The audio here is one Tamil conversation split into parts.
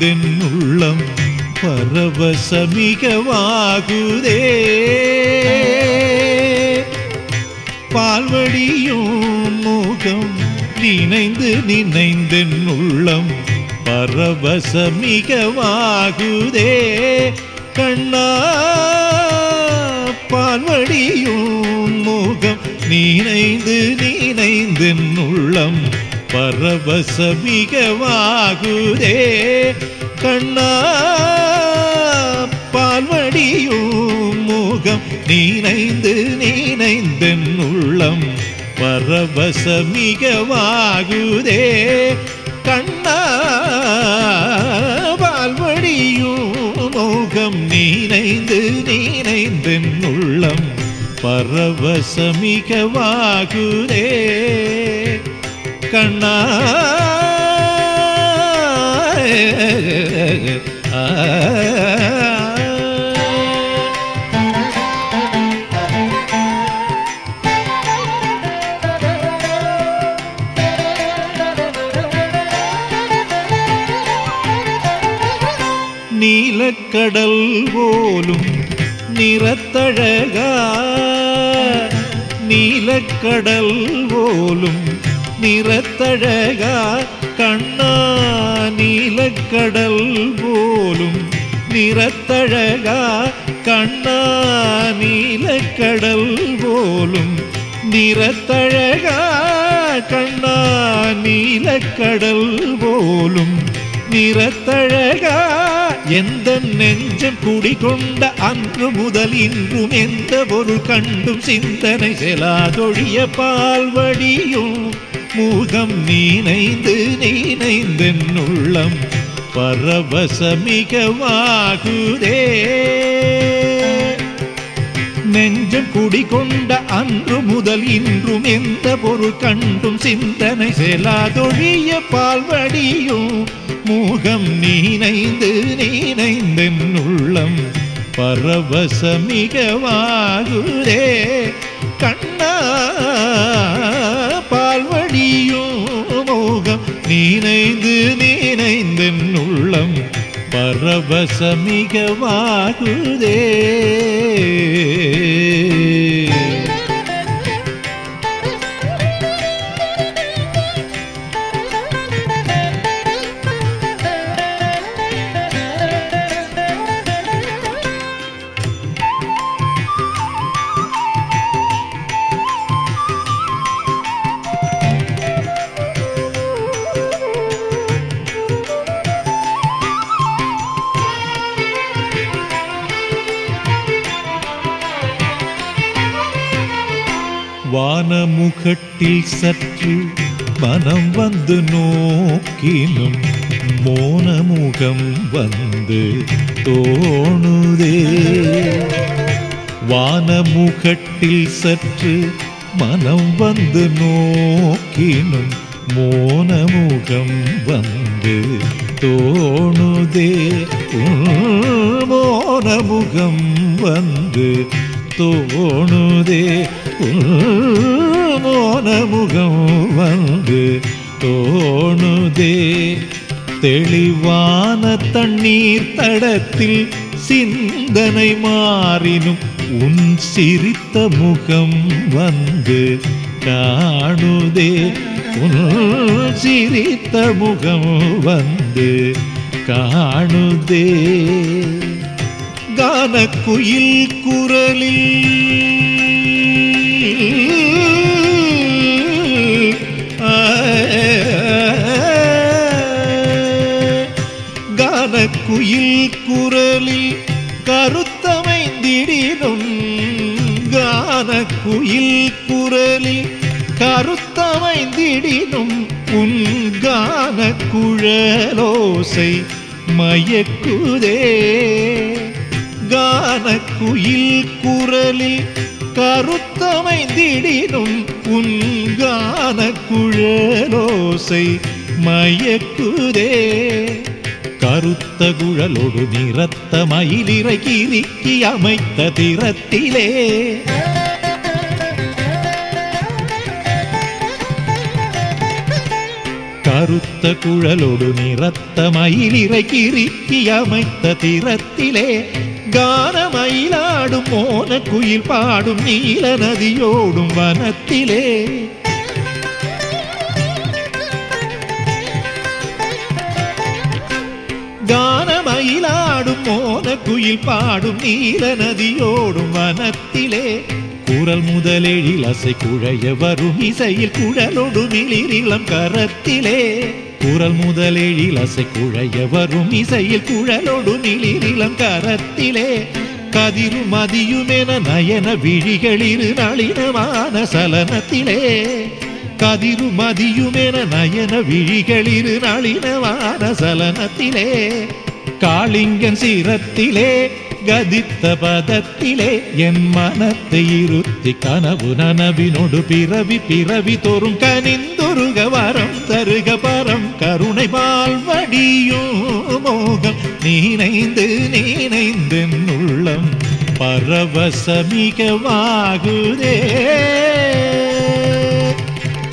உள்ளம் பரவசமிகவாகுதே. பால்வடியும் முகம் நினைந்து நினைந்தென் உள்ளம் பரவசமிகவாகுதே. கண்ணா பால்வடியும் முகம் நினைந்து நினைந்தென் உள்ளம் பரவசமிகவாகுதே. கண்ணா பால்வடியும் முகம் நீனைந்து நினைந்தென் உள்ளம் பரவசமிகவாகுதே. கண்ணா பால்வடியும் முகம் நீனைந்து நினைந்தென் உள்ளம் பரவசமிகவாகுதே. കണ്ണ. നീലക്കടൽ പോലും നിറത്തഴക. നീലക്കടൽ പോലും போலும் நிறத்தழகா கண்ணா நீலக்கடல் போலும் நிறத்தழகா கண்ணா நீலக்கடல் போலும் நிறத்தழகா கண்ணா நீலக்கடல் போலும் நிறத்தழகா எந்த நெஞ்சம் குடிகொண்ட அன்று முதல் இன்றும் எந்த பொருள் கண்டும் சிந்தனை செலாதொழிய பால்வடியும் முகம் நீனைந்து நீனைந்தென் உள்ளம் பரவசமிகவாகுதே. நெஞ்சம் குடிகொண்ட அன்று முதல் இன்றும் எந்த பொருள் கண்டும் சிந்தனை செலாதொழிய பால்வடியும் முகம் நீனைந்து நீனைந்தென் உள்ளம் பரவசமிகவாகுதே. கண்ணா நீனைந்து நீனைந்தென் உள்ளம் பரவசமிக வாகுதே வானமுகட்டில் சற்று மனம் வந்து நோக்கினும் மோனமுகம் வந்து தோணுதே. வானமுகட்டில் சற்று மனம் வந்து நோக்கினும் மோனமுகம் வந்து தோணுதே. மோனமுகம் வந்து தோணுதே. உன் மோனமுகம் வந்து தோணுதே. தெளிவான தண்ணீர் தடத்தில் சிந்தனை மாறினும் உன் சிரித்த முகம் வந்து காணுதே. உன் சிரித்த முகம் வந்து காணுதே. கான குயில் குரலில் கான குயில் குரலில் கருத்தமைந்திடினும் குயில் குரலில் கருத்தமைந்திடினும் உன் கான குழலோசை மயக்குதே. கான குயில் குரலில் கருத்தமைந்திடினும் உன் கான குழலோசை மயக்குதே. கருத்த குழலோடு நிறத்த மயிலிறகிரிக்கி அமைத்த திறத்திலே. கருத்த குழலோடு நிறத்த மயிலிறை கிறுக்கி அமைத்த திறத்திலே கானமயிலாடும் மோன குயில் பாடும் நீல நதியோடும் வனத்திலே கானமயிலாடும் மோன குயில் பாடும் நீல நதியோடும் வனத்திலே குரல் முதலெழில் அசை குழைய வரும் இசையில் குழலோடு மிளிரிளம் கரத்திலே. குரல் முதலெழில் அசை குழைய வரும் இசையில் குழலோடு மிளிரிளம் கரத்திலே. கதிரும் மதியுமென நயன விழிகளிரு நளினமான சலனத்திலே. கதிரும் மதியுமென நயன விழிகளிரு நளினமான சலனத்திலே. காளிங்கன் சிரத்திலே கதித்த பதத்திலே என் மனத்தை இருத்தி கனவு நனவினொடு பிறவி பிறவி தோறும் கனிந்தொருக வரம் தருக பரம். கருணை பால் வடியும் மோகம். நீனைந்து நீனைந்து உள்ளம் பரவசமிகவாகுதே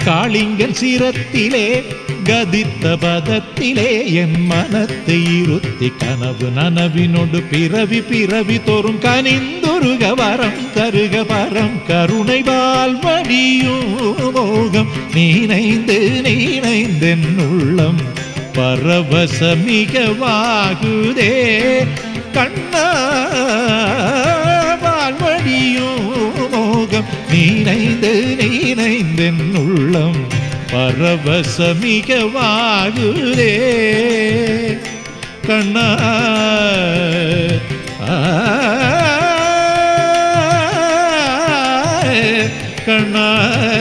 காளிங்கன் சிரத்திலே கதித்த பதத்திலே என் மனத்தை இருத்தி கனவு நனவினொடு பிறவி பிறவி தோறும் கனிந்துருக வரம் தருக வரம். கருணை பால்வடியும் மோகம் நீனைந்து நீனைந்தென் உள்ளம் பரவசமிகவாகுதே கண்ணா வாழ்வடியும் மோகம் நீனைந்து நீனைந்தென் உள்ளம் പരവശമികവാകുരേ കണ്ണ. കണ്ണ.